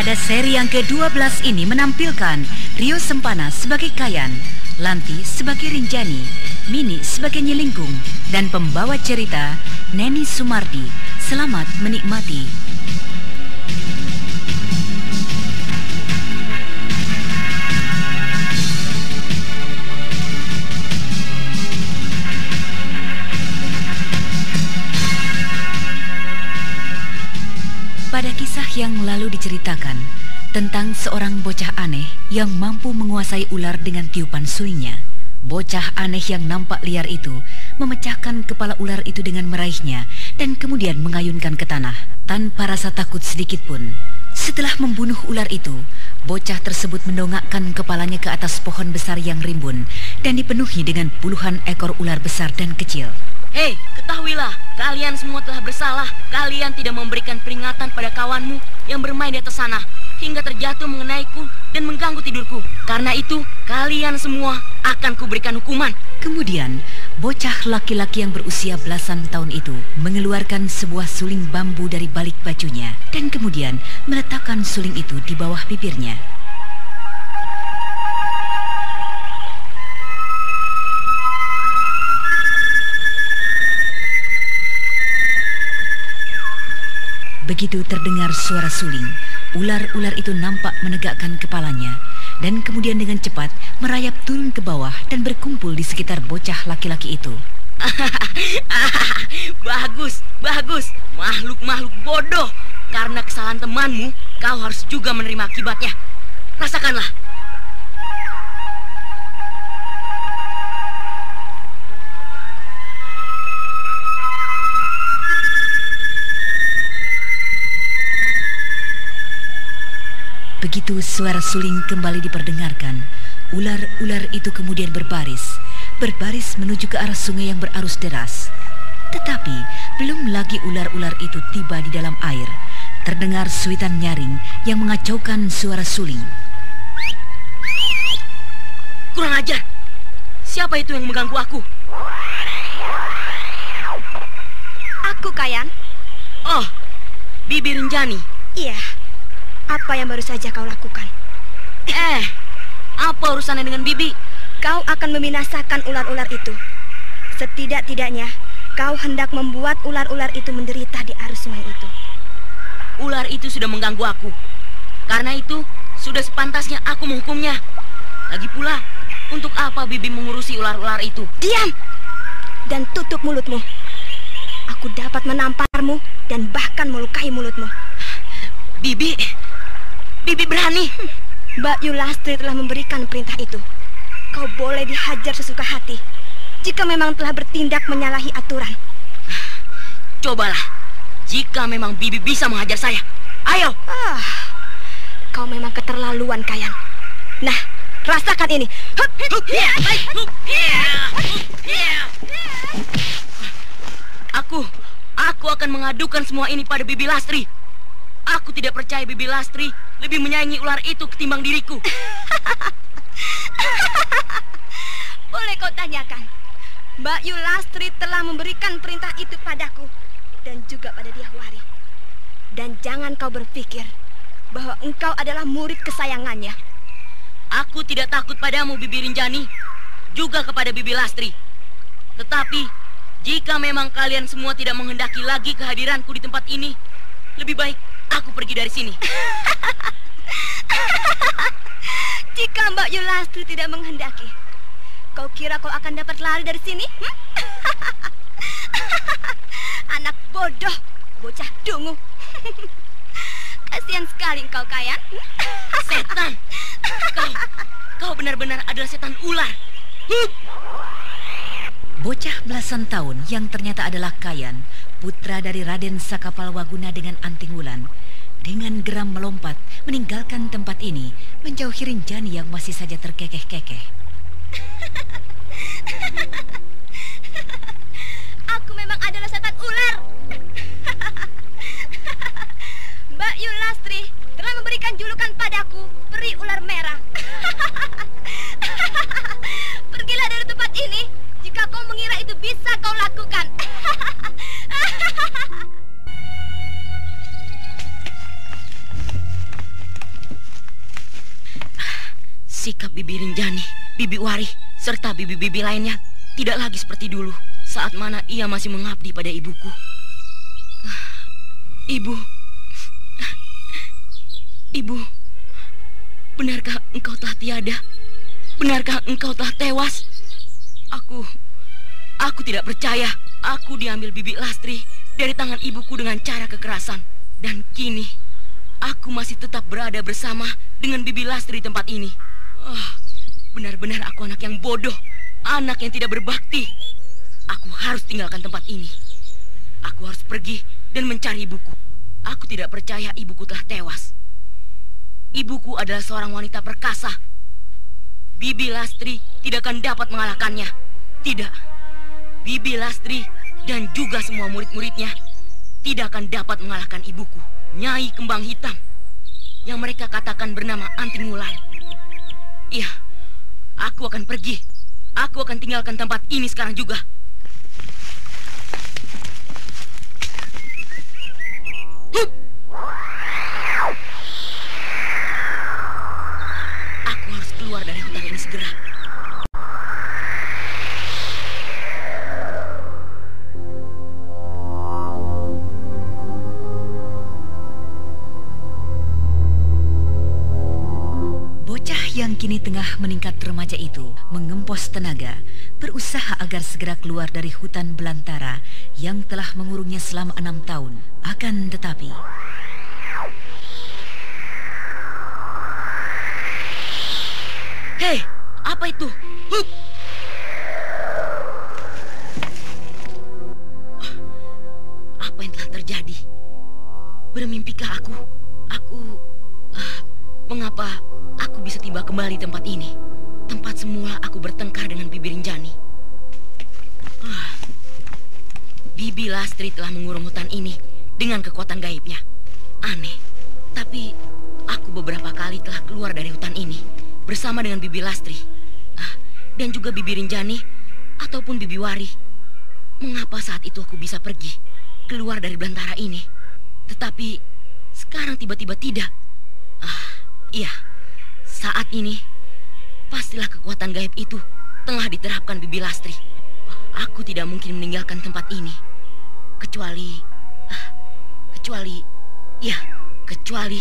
Pada seri yang ke-12 ini menampilkan Rio Sempana sebagai Kayan, Lanti sebagai Rinjani, Mini sebagai Nyelingkung, dan pembawa cerita Neni Sumardi. Selamat menikmati. Pada kisah yang lalu diceritakan tentang seorang bocah aneh yang mampu menguasai ular dengan tiupan sulingnya. Bocah aneh yang nampak liar itu memecahkan kepala ular itu dengan meraihnya dan kemudian mengayunkan ke tanah tanpa rasa takut sedikit pun. Setelah membunuh ular itu, bocah tersebut mendongakkan kepalanya ke atas pohon besar yang rimbun dan dipenuhi dengan puluhan ekor ular besar dan kecil. Hei, ketahuilah, kalian semua telah bersalah. Kalian tidak memberikan peringatan pada kawanmu yang bermain di atas sana hingga terjatuh mengenaiku dan mengganggu tidurku. Karena itu, kalian semua akan kuberikan hukuman. Kemudian, bocah laki-laki yang berusia belasan tahun itu mengeluarkan sebuah suling bambu dari balik bajunya dan kemudian meletakkan suling itu di bawah bibirnya. Begitu terdengar suara suling, ular-ular itu nampak menegakkan kepalanya dan kemudian dengan cepat merayap turun ke bawah dan berkumpul di sekitar bocah laki-laki itu. bagus, bagus. Makhluk-makhluk bodoh. Karena kesalahan temanmu, kau harus juga menerima akibatnya. Rasakanlah. Begitu suara suling kembali diperdengarkan, ular-ular itu kemudian berbaris, berbaris menuju ke arah sungai yang berarus deras. Tetapi belum lagi ular-ular itu tiba di dalam air, terdengar suitan nyaring yang mengacaukan suara suling. Kurang ajar. Siapa itu yang mengganggu aku? Aku, Kayan. Oh, Bibi Rinjani. Iya. Apa yang baru saja kau lakukan? Eh, apa urusannya dengan Bibi? Kau akan membinasakan ular-ular itu. Setidak-tidaknya, kau hendak membuat ular-ular itu menderita di arus sungai itu. Ular itu sudah mengganggu aku. Karena itu, sudah sepantasnya aku menghukumnya. Lagi pula, untuk apa Bibi mengurusi ular-ular itu? Diam! Dan tutup mulutmu. Aku dapat menamparmu dan bahkan melukai mulutmu. Bibi, Bibi berani. Mbak Yulastri telah memberikan perintah itu. Kau boleh dihajar sesuka hati. Jika memang telah bertindak menyalahi aturan. Cobalah. Jika memang Bibi bisa menghajar saya. Ayo. Ah, kau memang keterlaluan, Kayan. Nah, rasakan ini. Aku, aku akan mengadukan semua ini pada Bibi Lastri. Aku tidak percaya Bibi Lastri lebih menyayangi ular itu ketimbang diriku. Boleh kau tanyakan. Mbak Yulastri telah memberikan perintah itu padaku dan juga pada Diahwari. Dan jangan kau berpikir bahwa engkau adalah murid kesayangannya. Aku tidak takut padamu, Bibi Rinjani, juga kepada Bibi Lastri. Tetapi, jika memang kalian semua tidak menghendaki lagi kehadiranku di tempat ini, lebih baik aku pergi dari sini. jika Mbak Yulastri tidak menghendaki, kau kira kau akan dapat lari dari sini? Hmm? Anak bodoh, bocah dungu. Kasihan sekali kau Kayan. setan. Kau, kau benar-benar adalah setan ular. Bocah belasan tahun yang ternyata adalah Kayan, putra dari Raden Sakapal Waguna dengan Anting Wulan, dengan geram melompat meninggalkan tempat ini, menjauhi Rinjani yang masih saja terkekeh-kekeh. Aku memang adalah setan ular. Mbak Yulastri telah memberikan julukan padaku peri ular merah. Pergilah dari tempat ini jika kau mengira itu bisa kau lakukan. Sikap Bibi Rinjani, Bibi Wari, serta bibi-bibi lainnya tidak lagi seperti dulu saat mana ia masih mengabdi pada ibuku. Ibu, Ibu, benarkah engkau telah tiada? Benarkah engkau telah tewas? Aku, aku tidak percaya. Aku diambil bibi Lastri dari tangan ibuku dengan cara kekerasan. Dan kini, aku masih tetap berada bersama dengan bibi Lastri di tempat ini. Oh, benar-benar aku anak yang bodoh. Anak yang tidak berbakti. Aku harus tinggalkan tempat ini. Aku harus pergi dan mencari ibuku. Aku tidak percaya ibuku telah tewas. Ibuku adalah seorang wanita perkasa. Bibi Lastri tidak akan dapat mengalahkannya. Tidak. Bibi Lastri dan juga semua murid-muridnya tidak akan dapat mengalahkan ibuku, Nyai Kembang Hitam, yang mereka katakan bernama Anting Wulan. Iya, aku akan pergi. Aku akan tinggalkan tempat ini sekarang juga. Hup! Segera. Bocah yang kini tengah meningkat remaja itu mengempos tenaga, berusaha agar segera keluar dari hutan belantara yang telah mengurungnya selama enam tahun. Akan tetapi, apa itu? Hup! Apa yang telah terjadi? Bermimpikah aku? Aku... Uh, mengapa aku bisa tiba kembali tempat ini? Tempat semula aku bertengkar dengan Bibi Rinjani. Uh, Bibi Lastri telah mengurung hutan ini dengan kekuatan gaibnya. Aneh, tapi aku beberapa kali telah keluar dari hutan ini bersama dengan Bibi Lastri ah, dan juga Bibi Rinjani ataupun Bibi Wari. Mengapa saat itu aku bisa pergi keluar dari belantara ini, tetapi sekarang tiba-tiba tidak? Ah, iya, saat ini pastilah kekuatan gaib itu tengah diterapkan Bibi Lastri. Aku tidak mungkin meninggalkan tempat ini kecuali, ah, kecuali, ya, kecuali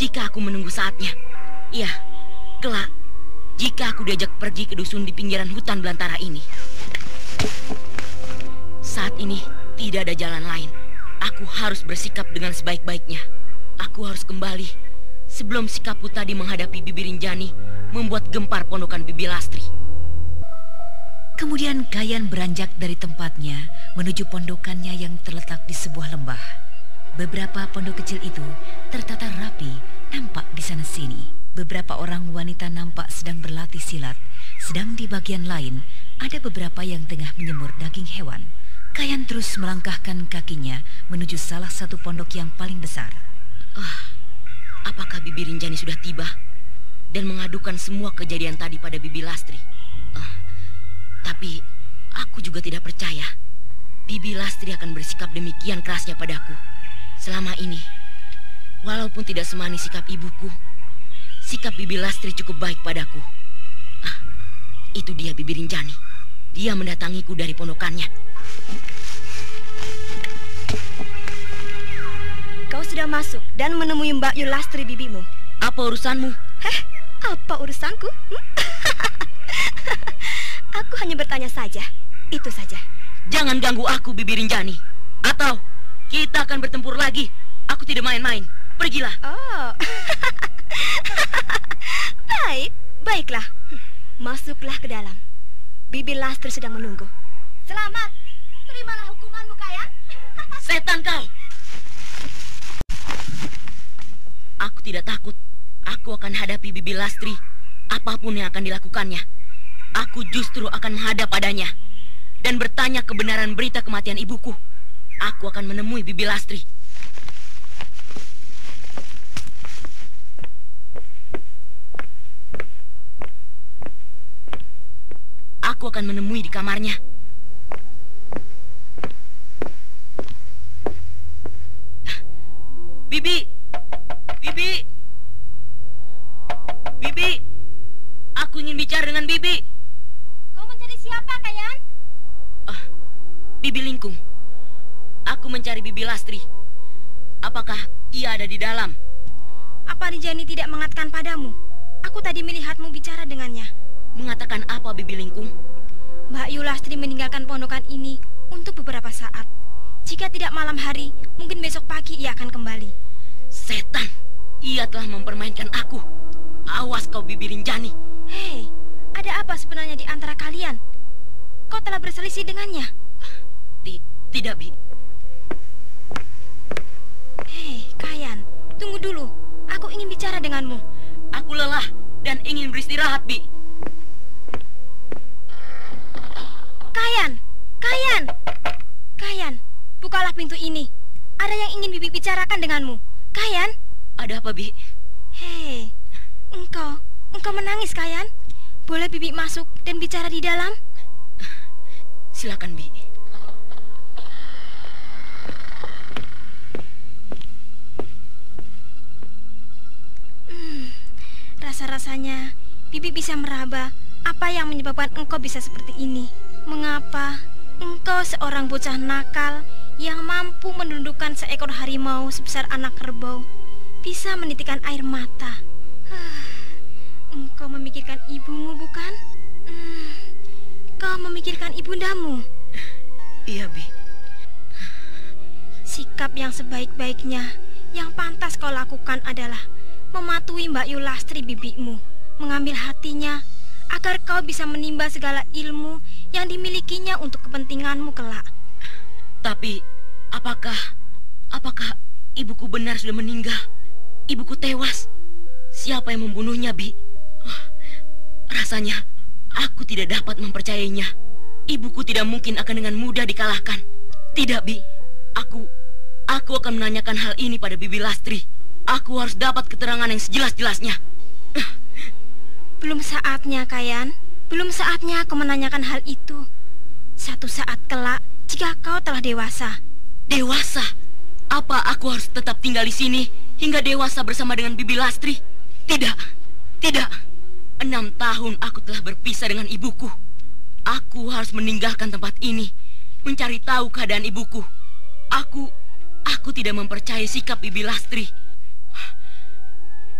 jika aku menunggu saatnya. Iya. Kelak, jika aku diajak pergi ke dusun di pinggiran hutan belantara ini. Saat ini tidak ada jalan lain. Aku harus bersikap dengan sebaik-baiknya. Aku harus kembali sebelum sikapku tadi menghadapi Bibi Rinjani membuat gempar pondokan Bibi Lastri. Kemudian Kayan beranjak dari tempatnya menuju pondokannya yang terletak di sebuah lembah. Beberapa pondok kecil itu tertata rapi, nampak di sana sini. Beberapa orang wanita nampak sedang berlatih silat, sedang di bagian lain ada beberapa yang tengah menyemur daging hewan. Kayan terus melangkahkan kakinya menuju salah satu pondok yang paling besar. Ah, apakah Bibi Rinjani sudah tiba dan mengadukan semua kejadian tadi pada Bibi Lastri? Ah, tapi aku juga tidak percaya Bibi Lastri akan bersikap demikian kerasnya padaku. Selama ini, Walaupun tidak semanis sikap ibuku, sikap Bibi Lastri cukup baik padaku. Ah, itu dia Bibi Rinjani. Dia mendatangiku dari pondokannya. Kau sudah masuk dan menemui Mbak Yulastri bibimu. Apa urusanmu? Heh, apa urusanku? Hmm? aku hanya bertanya saja. Itu saja. Jangan ganggu aku, Bibi Rinjani. Atau kita akan bertempur lagi. Aku tidak main-main. Pergilah. Oh. Baik, baiklah. Masuklah ke dalam. Bibi Lastri sedang menunggu. Selamat. Terimalah hukumanmu, Kayan. Setan kau. Aku tidak takut. Aku akan hadapi Bibi Lastri. Apa pun yang akan dilakukannya. Aku justru akan menghadap padanya. Dan bertanya kebenaran berita kematian ibuku. Aku akan menemui Bibi Lastri. Aku akan menemui di kamarnya. Bibi! Bibi! Bibi! Aku ingin bicara dengan Bibi. Kau mencari siapa, Kayan? Ah, Bibi Lingkung. Aku mencari Bibi Lastri. Apakah ia ada di dalam? Apa Rinjani tidak mengatakan padamu? Aku tadi melihatmu bicara dengannya. Mengatakan apa Bibi Lingkung? Mbak Yulastri meninggalkan pondokan ini untuk beberapa saat. Jika tidak malam hari, mungkin besok pagi ia akan kembali. Setan, ia telah mempermainkan aku. Awas kau Bibi Rinjani. Hei, ada apa sebenarnya di antara kalian? Kau telah berselisih dengannya? Ti tidak, Bi. Hei, Kayan, tunggu dulu. Aku ingin bicara denganmu. Aku lelah dan ingin beristirahat, Bi. Pintu ini. Ada yang ingin Bibi bicarakan denganmu. Kayan, Ada apa, Bi? hei, engkau, engkau menangis, Kayan? Boleh Bibi masuk dan bicara di dalam? Silakan, Bi. Rasa-rasanya Bibi bisa meraba apa yang menyebabkan engkau bisa seperti ini. Mengapa engkau seorang bocah nakal yang mampu menundukkan seekor harimau sebesar anak kerbau bisa menitikan air mata? Ah, engkau memikirkan ibumu bukan? Hmm, kau memikirkan ibundamu. Iya, Bi. Sikap yang sebaik-baiknya yang pantas kau lakukan adalah mematuhi Mbak Yulastri bibimu, mengambil hatinya agar kau bisa menimba segala ilmu yang dimilikinya untuk kepentinganmu kelak. Tapi apakah apakah ibuku benar sudah meninggal? Ibuku tewas. Siapa yang membunuhnya, Bi? Ah, Rasanya aku tidak dapat mempercayainya. Ibuku tidak mungkin akan dengan mudah dikalahkan. Tidak, Bi. Aku aku akan menanyakan hal ini pada Bibi Lastri. Aku harus dapat keterangan yang sejelas-jelasnya. Belum saatnya, Kayan. Belum saatnya kau menanyakan hal itu. Satu saat kelak, jika kau telah dewasa. Dewasa? Apa aku harus tetap tinggal di sini hingga dewasa bersama dengan Bibi Lastri? Tidak, tidak. Enam tahun aku telah berpisah dengan ibuku. Aku harus meninggalkan tempat ini, mencari tahu keadaan ibuku. Aku, aku tidak mempercayai sikap Bibi Lastri.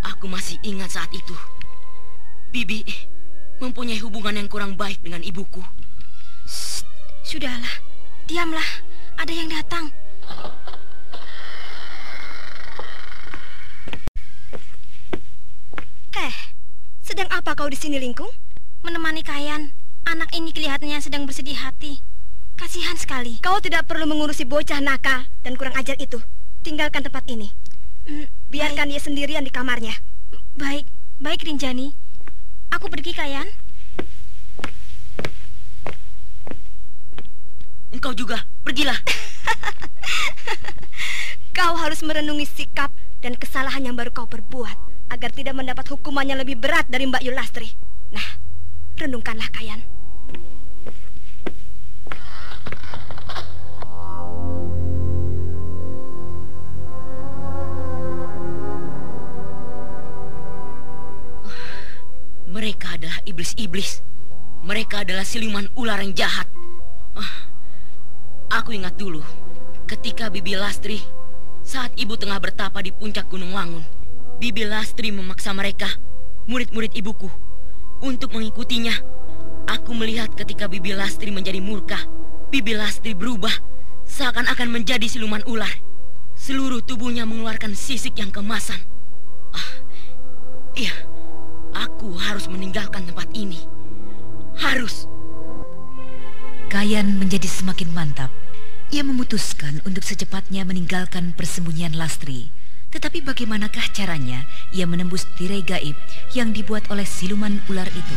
Aku masih ingat saat itu. Bibi mempunyai hubungan yang kurang baik dengan ibuku. Shh, sudahlah, diamlah. Ada yang datang. Eh, sedang apa kau di sini, Lingkung? Menemani Kayan. Anak ini kelihatannya sedang bersedih hati. Kasihan sekali. Kau tidak perlu mengurusi bocah nakal dan kurang ajar itu. Tinggalkan tempat ini. Mm, Biarkan dia sendirian di kamarnya. Baik, baik Rinjani. Aku pergi, Kayan. kau juga. Pergilah. kau harus merenungi sikap dan kesalahan yang baru kau perbuat agar tidak mendapat hukuman yang lebih berat dari Mbak Yulastri. Nah, renungkanlah Kayan. Mereka adalah iblis-iblis. Mereka adalah siluman ular yang jahat. Ah, aku ingat dulu ketika Bibi Lastri saat ibu tengah bertapa di puncak Gunung Wangun. Bibi Lastri memaksa mereka, murid-murid ibuku, untuk mengikutinya. Aku melihat ketika Bibi Lastri menjadi murka, Bibi Lastri berubah seakan-akan menjadi siluman ular. Seluruh tubuhnya mengeluarkan sisik yang kemasan. Ah, iya, aku harus meninggalkan tempat ini. Harus. Kayan menjadi semakin mantap. Ia memutuskan untuk secepatnya meninggalkan persembunyian Lastri. Tetapi bagaimanakah caranya ia menembus tirai gaib yang dibuat oleh siluman ular itu?